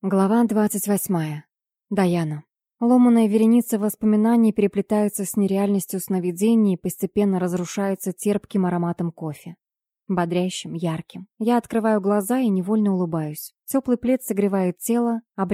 Глава 28. Даяна. Ломаная вереница воспоминаний переплетается с нереальностью сновидений и постепенно разрушается терпким ароматом кофе. Бодрящим, ярким. Я открываю глаза и невольно улыбаюсь. Теплый плед согревает тело, а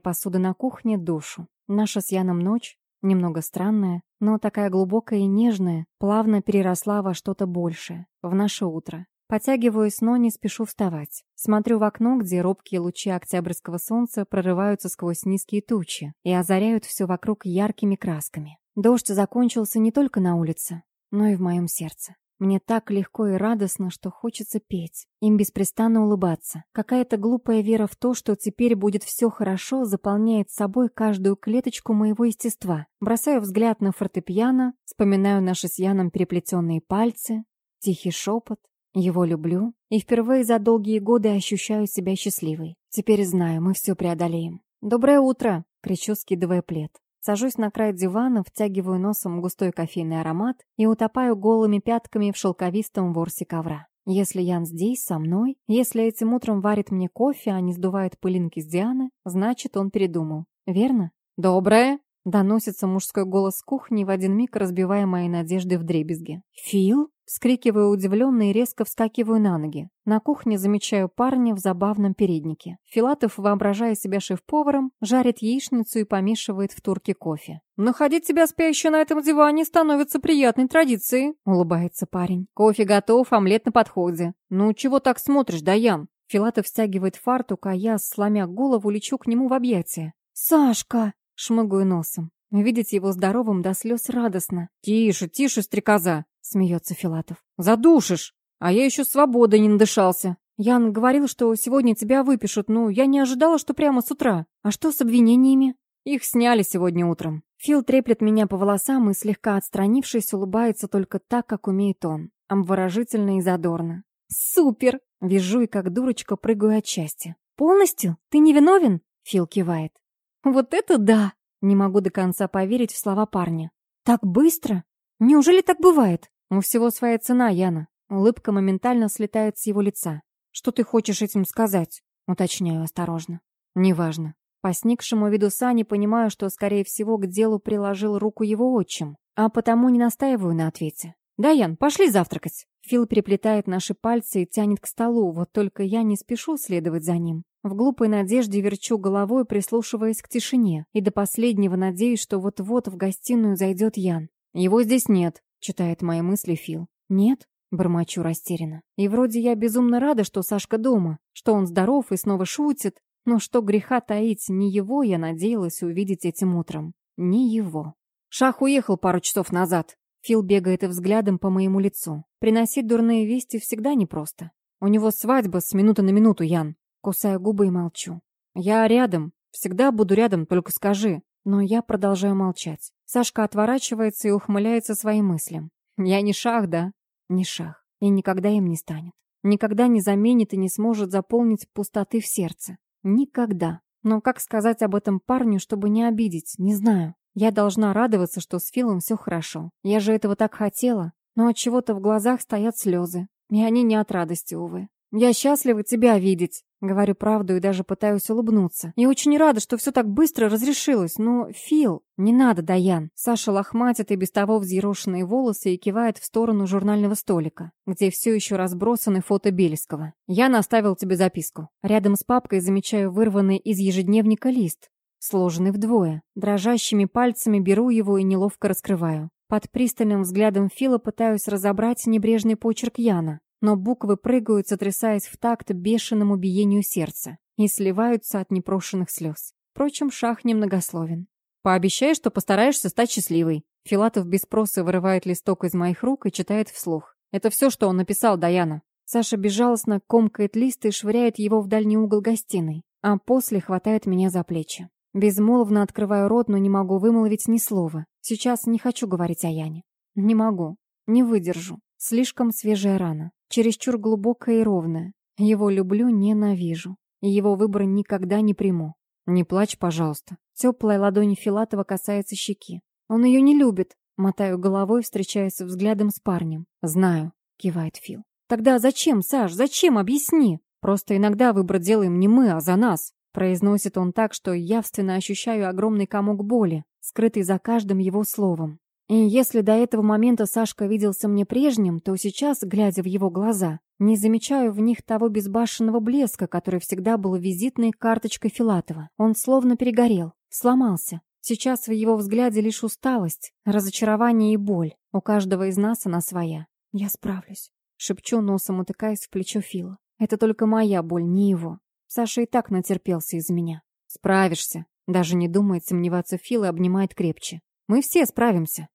посуды на кухне — душу. Наша с Яном ночь, немного странная, но такая глубокая и нежная, плавно переросла во что-то большее, в наше утро. Потягиваюсь, но не спешу вставать. Смотрю в окно, где робкие лучи октябрьского солнца прорываются сквозь низкие тучи и озаряют все вокруг яркими красками. Дождь закончился не только на улице, но и в моем сердце. Мне так легко и радостно, что хочется петь, им беспрестанно улыбаться. Какая-то глупая вера в то, что теперь будет все хорошо, заполняет собой каждую клеточку моего естества. Бросаю взгляд на фортепиано, вспоминаю наши с Яном переплетенные пальцы, тихий шепот, его люблю и впервые за долгие годы ощущаю себя счастливой. Теперь знаю, мы все преодолеем. «Доброе утро!» — кричу, скидывая плед. Сажусь на край дивана, втягиваю носом густой кофейный аромат и утопаю голыми пятками в шелковистом ворсе ковра. Если Ян здесь, со мной, если этим утром варит мне кофе, а не сдувает пылинки с Дианы, значит, он передумал. Верно? «Доброе!» — доносится мужской голос с кухни, в один миг разбивая мои надежды в дребезги. «Фил?» Вскрикиваю удивленно и резко вскакиваю на ноги. На кухне замечаю парня в забавном переднике. Филатов, воображая себя шеф-поваром, жарит яичницу и помешивает в турке кофе. «Находить тебя спящую на этом диване становится приятной традицией», — улыбается парень. «Кофе готов, омлет на подходе. Ну, чего так смотришь, Даян?» Филатов стягивает фартук, а я, сломя голову, лечу к нему в объятия. «Сашка!» — шмыгаю носом. Видеть его здоровым до слез радостно. «Тише, тише, стрекоза!» Смеется Филатов. «Задушишь! А я еще свободой не надышался. Ян говорил, что сегодня тебя выпишут, но я не ожидала, что прямо с утра. А что с обвинениями?» «Их сняли сегодня утром». Фил треплет меня по волосам и, слегка отстранившись, улыбается только так, как умеет он. Обворожительно и задорно. «Супер!» Вижу и как дурочка прыгаю от счастья. «Полностью? Ты не виновен?» Фил кивает. «Вот это да!» Не могу до конца поверить в слова парня. «Так быстро? Неужели так бывает?» У всего своя цена, Яна. Улыбка моментально слетает с его лица. Что ты хочешь этим сказать? Уточняю осторожно. Неважно. По сникшему виду Сани понимаю, что, скорее всего, к делу приложил руку его отчим, а потому не настаиваю на ответе. «Да, Ян, пошли завтракать!» Фил переплетает наши пальцы и тянет к столу, вот только я не спешу следовать за ним. В глупой надежде верчу головой, прислушиваясь к тишине, и до последнего надеюсь, что вот-вот в гостиную зайдет Ян. Его здесь нет, Читает мои мысли Фил. Нет? Бормочу растерянно. И вроде я безумно рада, что Сашка дома, что он здоров и снова шутит. Но что греха таить, не его я надеялась увидеть этим утром. Не его. Шах уехал пару часов назад. Фил бегает и взглядом по моему лицу. Приносить дурные вести всегда непросто. У него свадьба с минуты на минуту, Ян. Кусаю губы и молчу. Я рядом. Всегда буду рядом, только скажи. Но я продолжаю молчать. Сашка отворачивается и ухмыляется своим мыслям. Я не шах, да? Не шах. И никогда им не станет. Никогда не заменит и не сможет заполнить пустоты в сердце. Никогда. Но как сказать об этом парню, чтобы не обидеть, не знаю. Я должна радоваться, что с Филом все хорошо. Я же этого так хотела. Но от чего-то в глазах стоят слезы. И они не от радости, увы. Я счастлива тебя видеть. Говорю правду и даже пытаюсь улыбнуться. Я очень рада, что все так быстро разрешилось, но, Фил, не надо, Даян. Саша лохматит и без того взъерошенные волосы и кивает в сторону журнального столика, где все еще разбросаны фото Бельского. Я наставил тебе записку. Рядом с папкой замечаю вырванный из ежедневника лист, сложенный вдвое. Дрожащими пальцами беру его и неловко раскрываю. Под пристальным взглядом Фила пытаюсь разобрать небрежный почерк Яна но буквы прыгают, сотрясаясь в такт бешеному биению сердца и сливаются от непрошенных слез. Впрочем, Шах немногословен. «Пообещай, что постараешься стать счастливой». Филатов без спроса вырывает листок из моих рук и читает вслух. Это все, что он написал, Даяна. Саша безжалостно комкает лист и швыряет его в дальний угол гостиной, а после хватает меня за плечи. Безмолвно открываю рот, но не могу вымолвить ни слова. Сейчас не хочу говорить о Яне. Не могу. Не выдержу. Слишком свежая рана чересчур глубокое и ровное. Его люблю, ненавижу. Его выбор никогда не приму. Не плачь, пожалуйста. Теплая ладонь Филатова касается щеки. Он ее не любит. Мотаю головой, встречаясь взглядом с парнем. Знаю, кивает Фил. Тогда зачем, Саш, зачем? Объясни. Просто иногда выбор делаем не мы, а за нас. Произносит он так, что явственно ощущаю огромный комок боли, скрытый за каждым его словом. И если до этого момента Сашка виделся мне прежним, то сейчас, глядя в его глаза, не замечаю в них того безбашенного блеска, который всегда был визитной карточкой Филатова. Он словно перегорел, сломался. Сейчас в его взгляде лишь усталость, разочарование и боль. У каждого из нас она своя. «Я справлюсь», — шепчу носом, утыкаясь в плечо Фила. «Это только моя боль, не его. Саша и так натерпелся из-за меня». «Справишься», — даже не думает сомневаться Фил и обнимает крепче. «Мы все справимся».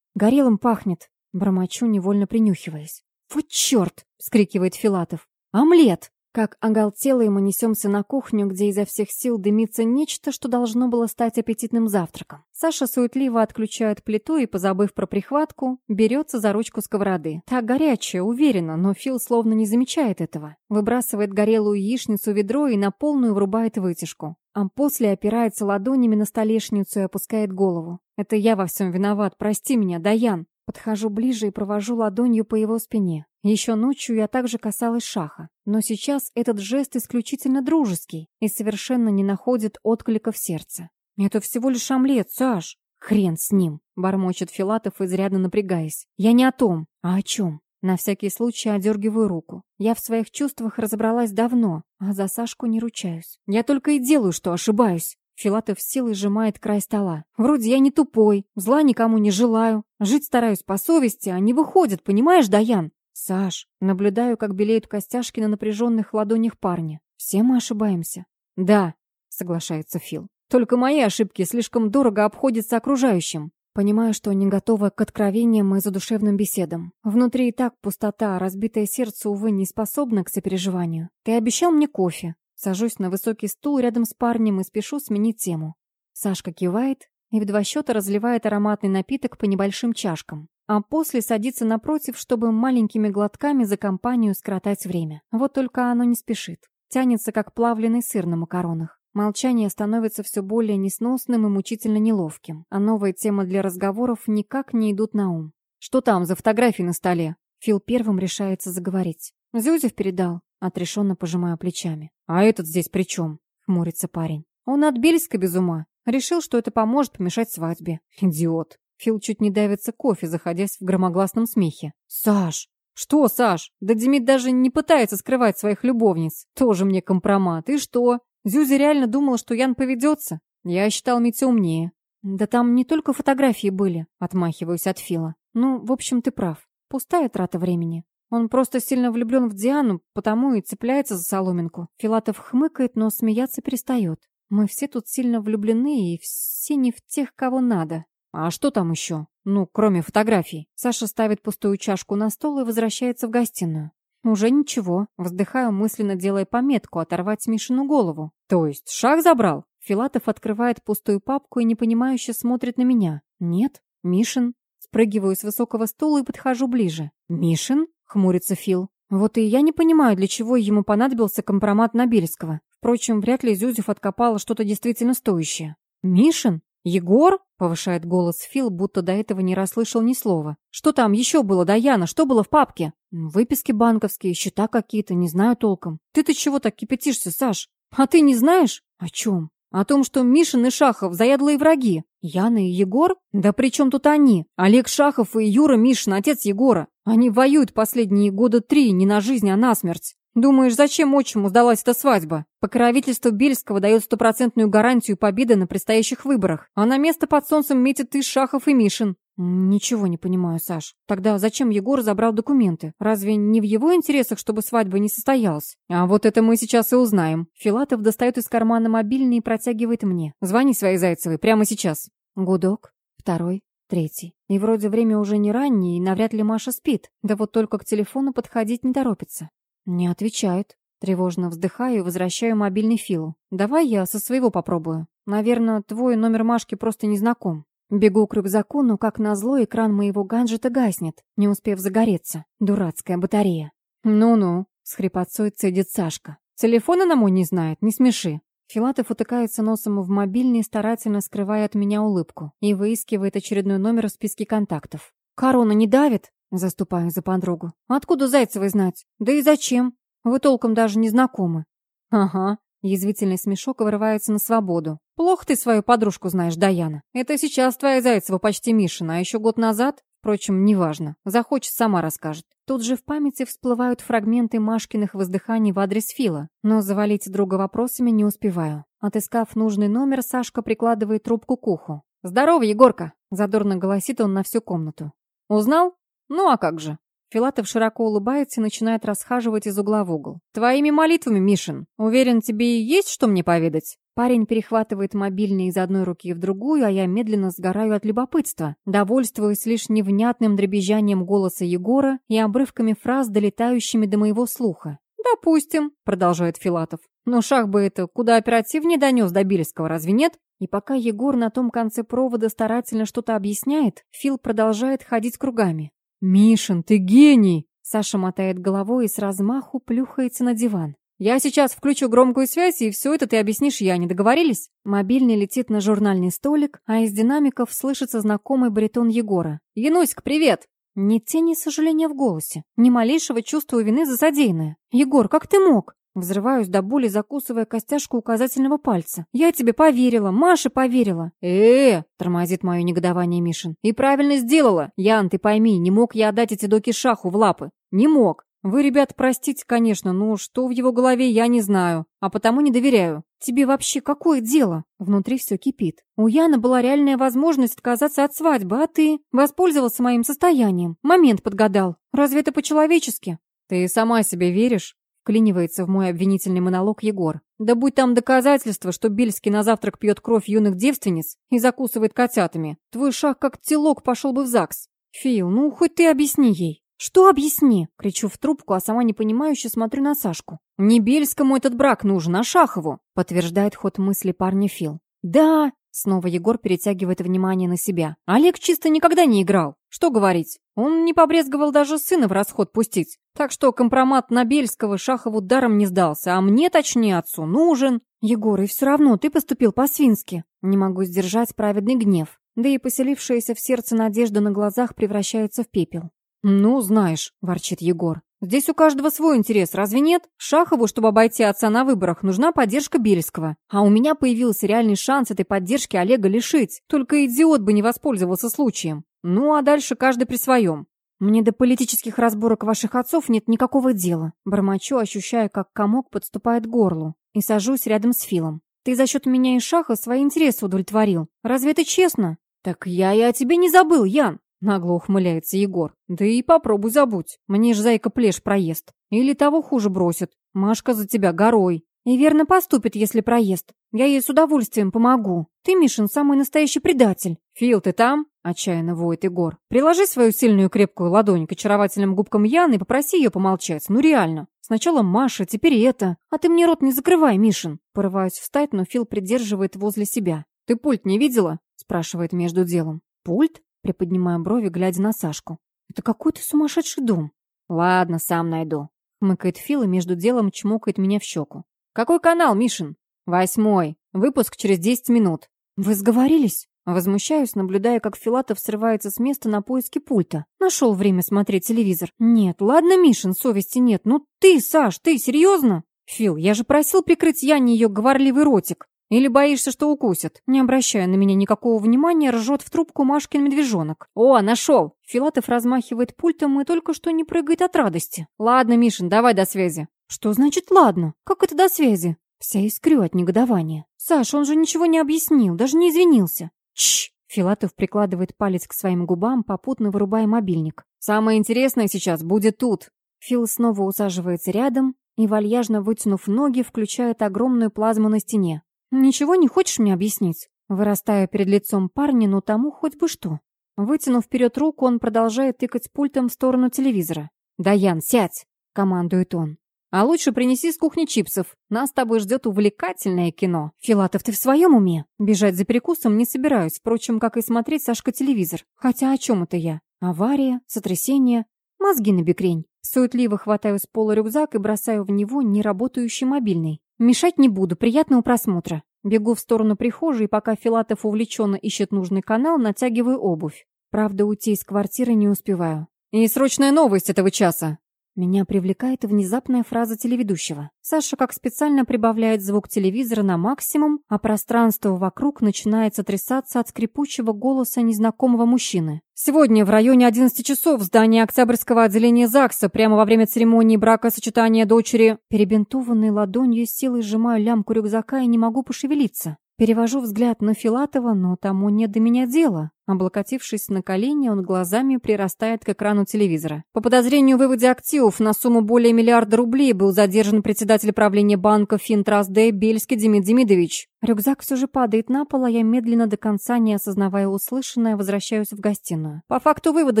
«Горелым пахнет», — бормочу, невольно принюхиваясь. «Вот черт!» — вскрикивает Филатов. «Омлет!» Как оголтелые мы несемся на кухню, где изо всех сил дымится нечто, что должно было стать аппетитным завтраком. Саша суетливо отключает плиту и, позабыв про прихватку, берется за ручку сковороды. Так горячая, уверенно, но Фил словно не замечает этого. Выбрасывает горелую яичницу в ведро и на полную врубает вытяжку. А после опирается ладонями на столешницу и опускает голову. «Это я во всем виноват, прости меня, Даян!» Подхожу ближе и провожу ладонью по его спине. Еще ночью я также касалась шаха, но сейчас этот жест исключительно дружеский и совершенно не находит отклика в сердце. «Это всего лишь омлет, Саш!» «Хрен с ним!» — бормочет Филатов, изрядно напрягаясь. «Я не о том, а о чем?» На всякий случай одергиваю руку. Я в своих чувствах разобралась давно, а за Сашку не ручаюсь. Я только и делаю, что ошибаюсь. Филатов силой сжимает край стола. Вроде я не тупой, зла никому не желаю. Жить стараюсь по совести, а не выходит, понимаешь, Даян? Саш, наблюдаю, как белеют костяшки на напряженных ладонях парня. Все мы ошибаемся. Да, соглашается Фил. Только мои ошибки слишком дорого обходятся окружающим. Понимаю, что не готова к откровениям и задушевным беседам. Внутри и так пустота, разбитое сердце, увы, не способно к сопереживанию. Ты обещал мне кофе. Сажусь на высокий стул рядом с парнем и спешу сменить тему. Сашка кивает и в два счета разливает ароматный напиток по небольшим чашкам, а после садится напротив, чтобы маленькими глотками за компанию скоротать время. Вот только оно не спешит. Тянется, как плавленый сыр на макаронах. Молчание становится все более несносным и мучительно неловким, а новые темы для разговоров никак не идут на ум. «Что там за фотографии на столе?» Фил первым решается заговорить. «Зюзев передал. Отрешенно пожимая плечами. «А этот здесь при чем?» — хмурится парень. «Он от Бельска без ума. Решил, что это поможет помешать свадьбе. Идиот!» Фил чуть не давится кофе, заходясь в громогласном смехе. «Саш!» «Что, Саш? Да Демид даже не пытается скрывать своих любовниц. Тоже мне компромат. И что? Зюзя реально думала, что Ян поведется? Я считал Митя умнее». «Да там не только фотографии были», — отмахиваюсь от Фила. «Ну, в общем, ты прав. Пустая трата времени. Он просто сильно влюблен в Диану, потому и цепляется за соломинку. Филатов хмыкает, но смеяться перестает. Мы все тут сильно влюблены, и все не в тех, кого надо. А что там еще? Ну, кроме фотографий. Саша ставит пустую чашку на стол и возвращается в гостиную. Уже ничего. Вздыхаю, мысленно делая пометку оторвать Мишину голову. То есть шаг забрал? Филатов открывает пустую папку и непонимающе смотрит на меня. Нет, Мишин. Спрыгиваю с высокого стула и подхожу ближе. Мишин? — хмурится Фил. «Вот и я не понимаю, для чего ему понадобился компромат на Бельского. Впрочем, вряд ли Зюзев откопала что-то действительно стоящее». «Мишин? Егор?» — повышает голос Фил, будто до этого не расслышал ни слова. «Что там еще было, Даяна? Что было в папке?» «Выписки банковские, счета какие-то, не знаю толком». «Ты-то чего так кипятишься, Саш? А ты не знаешь?» «О чем?» О том, что Мишин и Шахов заядлые враги. Яна и Егор? Да при чем тут они? Олег Шахов и Юра Мишин, отец Егора. Они воюют последние года три не на жизнь, а на смерть. Думаешь, зачем отчиму сдалась эта свадьба? Покровительство Бельского дает стопроцентную гарантию победы на предстоящих выборах, а на место под солнцем метят и Шахов, и Мишин. «Ничего не понимаю, Саш. Тогда зачем Егор забрал документы? Разве не в его интересах, чтобы свадьба не состоялась?» «А вот это мы сейчас и узнаем». Филатов достает из кармана мобильный и протягивает мне. «Звони своей Зайцевой прямо сейчас». Гудок. Второй. Третий. И вроде время уже не раннее, и навряд ли Маша спит. Да вот только к телефону подходить не торопится. Не отвечает. Тревожно вздыхаю и возвращаю мобильный Филу. «Давай я со своего попробую. Наверное, твой номер Машки просто не знаком». Бегу к рюкзаку, но, как назло, экран моего гаджета гаснет, не успев загореться. Дурацкая батарея. «Ну-ну», — с хрипотцой цедит Сашка. «Телефона на мой не знает, не смеши». Филатов утыкается носом в мобильный, старательно скрывая от меня улыбку, и выискивает очередной номер в списке контактов. «Корона не давит?» — заступаю за подругу. «Откуда Зайцевой знать? Да и зачем? Вы толком даже не знакомы». «Ага, Язвительный смешок вырывается на свободу. «Плохо ты свою подружку знаешь, Даяна. Это сейчас твоя Зайцева почти Мишина, а еще год назад Впрочем, неважно. Захочет, сама расскажет. Тут же в памяти всплывают фрагменты Машкиных воздыханий в адрес Фила, но завалить друга вопросами не успеваю. Отыскав нужный номер, Сашка прикладывает трубку к уху. «Здорово, Егорка!» — задорно голосит он на всю комнату. «Узнал? Ну а как же?» Филатов широко улыбается и начинает расхаживать из угла в угол. «Твоими молитвами, Мишин. Уверен, тебе есть что мне поведать?» Парень перехватывает мобильный из одной руки в другую, а я медленно сгораю от любопытства, довольствуясь лишь невнятным дребезжанием голоса Егора и обрывками фраз, долетающими до моего слуха. «Допустим», — продолжает Филатов. «Но шах бы это куда оперативнее донес до Бельского, разве нет?» И пока Егор на том конце провода старательно что-то объясняет, Фил продолжает ходить кругами. «Мишин, ты гений!» Саша мотает головой и с размаху плюхается на диван. «Я сейчас включу громкую связь, и все это ты объяснишь я, не договорились?» Мобильный летит на журнальный столик, а из динамиков слышится знакомый баритон Егора. «Януська, привет!» Ни тени сожаления в голосе, ни малейшего чувства вины за содеянное. «Егор, как ты мог?» Взрываюсь до боли, закусывая костяшку указательного пальца. «Я тебе поверила, Маша поверила!» э, -э, тормозит мое негодование Мишин. «И правильно сделала! Ян, ты пойми, не мог я отдать эти доки шаху в лапы. Не мог. Вы, ребят, простите, конечно, но что в его голове, я не знаю, а потому не доверяю. Тебе вообще какое дело? Внутри все кипит. У Яна была реальная возможность отказаться от свадьбы, а ты воспользовался моим состоянием. Момент подгадал. Разве это по-человечески? Ты сама себе веришь? Вклинивается в мой обвинительный монолог Егор. Да будь там доказательство, что Бельский на завтрак пьет кровь юных девственниц и закусывает котятами. Твой шаг как телок пошел бы в ЗАГС. Фил, ну хоть ты объясни ей. «Что объясни?» — кричу в трубку, а сама непонимающе смотрю на Сашку. «Не Бельскому этот брак нужен, а Шахову!» — подтверждает ход мысли парня Фил. «Да!» — снова Егор перетягивает внимание на себя. «Олег чисто никогда не играл. Что говорить? Он не побрезговал даже сына в расход пустить. Так что компромат на Бельского Шахову даром не сдался, а мне, точнее, отцу, нужен». «Егор, и все равно ты поступил по-свински». Не могу сдержать праведный гнев. Да и поселившаяся в сердце надежда на глазах превращается в пепел. «Ну, знаешь», — ворчит Егор. «Здесь у каждого свой интерес, разве нет? Шахову, чтобы обойти отца на выборах, нужна поддержка Бельского. А у меня появился реальный шанс этой поддержки Олега лишить. Только идиот бы не воспользовался случаем. Ну, а дальше каждый при своем. Мне до политических разборок ваших отцов нет никакого дела. Бормочу, ощущая, как комок подступает к горлу. И сажусь рядом с Филом. Ты за счет меня и Шаха свои интересы удовлетворил. Разве это честно? Так я и о тебе не забыл, Ян. Нагло ухмыляется Егор. Да и попробуй забудь. Мне ж зайка плешь проест. Или того хуже бросит. Машка за тебя горой. И верно поступит, если проест. Я ей с удовольствием помогу. Ты, Мишин, самый настоящий предатель. Фил, ты там? Отчаянно воет Егор. Приложи свою сильную крепкую ладонь к очаровательным губкам Яны и попроси ее помолчать. Ну реально. Сначала Маша, теперь это. А ты мне рот не закрывай, Мишин. Порываюсь встать, но Фил придерживает возле себя. Ты пульт не видела? Спрашивает между делом. Пульт? Приподнимаю брови, глядя на Сашку. «Это какой-то сумасшедший дом». «Ладно, сам найду». Хмыкает Фил и между делом чмокает меня в щеку. «Какой канал, Мишин?» «Восьмой. Выпуск через десять минут». «Вы сговорились?» Возмущаюсь, наблюдая, как Филатов срывается с места на поиски пульта. Нашел время смотреть телевизор. «Нет, ладно, Мишин, совести нет. Ну ты, Саш, ты серьезно?» «Фил, я же просил прикрыть Яне ее говорливый ротик». Или боишься, что укусят?» Не обращая на меня никакого внимания, ржет в трубку Машкин медвежонок. «О, нашел!» Филатов размахивает пультом и только что не прыгает от радости. «Ладно, Мишин, давай до связи». «Что значит «ладно»? Как это до связи?» Вся искрю от негодования. «Саш, он же ничего не объяснил, даже не извинился». «Чш!» Филатов прикладывает палец к своим губам, попутно вырубая мобильник. «Самое интересное сейчас будет тут!» Фил снова усаживается рядом и, вальяжно вытянув ноги, включает огромную плазму на стене. «Ничего не хочешь мне объяснить?» Вырастая перед лицом парня, ну тому хоть бы что. Вытянув вперед руку, он продолжает тыкать пультом в сторону телевизора. «Даян, сядь!» — командует он. «А лучше принеси с кухни чипсов. Нас с тобой ждет увлекательное кино». «Филатов, ты в своем уме?» Бежать за перекусом не собираюсь, впрочем, как и смотреть Сашка телевизор. Хотя о чем это я? Авария? Сотрясение? Мозги на бекрень. Суетливо хватаю с пола рюкзак и бросаю в него неработающий мобильный. Мешать не буду, приятного просмотра. Бегу в сторону прихожей, пока Филатов увлеченно ищет нужный канал, натягиваю обувь. Правда, уйти из квартиры не успеваю. «И срочная новость этого часа!» Меня привлекает внезапная фраза телеведущего. Саша как специально прибавляет звук телевизора на максимум, а пространство вокруг начинает сотрясаться от скрипучего голоса незнакомого мужчины. Сегодня в районе 11 часов в здании Октябрьского отделения ЗАГСа прямо во время церемонии бракосочетания дочери перебинтованной ладонью силой сжимаю лямку рюкзака и не могу пошевелиться. Перевожу взгляд на Филатова, но тому нет до меня дела. Облокотившись на колени, он глазами прирастает к экрану телевизора. По подозрению в выводе активов на сумму более миллиарда рублей был задержан председатель правления банка Финтрас Д. Бельский Демид Демидович. Рюкзак все же падает на пол, а я медленно до конца, не осознавая услышанное, возвращаюсь в гостиную. По факту вывода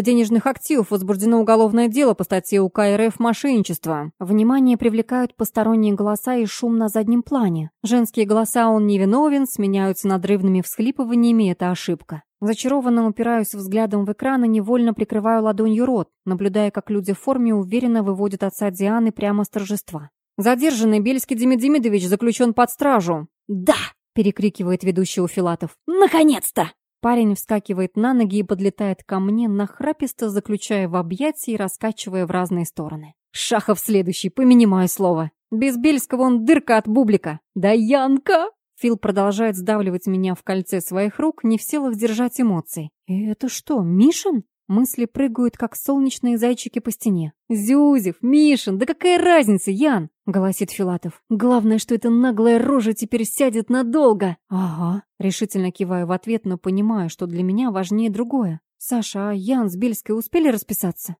денежных активов возбуждено уголовное дело по статье УК РФ «Мошенничество». Внимание привлекают посторонние голоса и шум на заднем плане. Женские голоса он невиновен, сменяются надрывными всхлипываниями, это ошибка. Зачарованно упираюсь взглядом в экран и невольно прикрываю ладонью рот, наблюдая, как люди в форме уверенно выводят отца Дианы прямо с торжества. «Задержанный Бельский Демид Демидович заключен под стражу». «Да!» — перекрикивает ведущий у Филатов. «Наконец-то!» Парень вскакивает на ноги и подлетает ко мне, нахраписто заключая в объятия и раскачивая в разные стороны. «Шахов следующий, помяни слово. Без Бельского он дырка от бублика. Да Янка!» Фил продолжает сдавливать меня в кольце своих рук, не в силах держать эмоций. И это что, Мишин? Мысли прыгают, как солнечные зайчики по стене. «Зюзев, Мишин, да какая разница, Ян?» — голосит Филатов. «Главное, что эта наглая рожа теперь сядет надолго!» «Ага», — решительно киваю в ответ, но понимаю, что для меня важнее другое. «Саша, а Ян с Бельской успели расписаться?»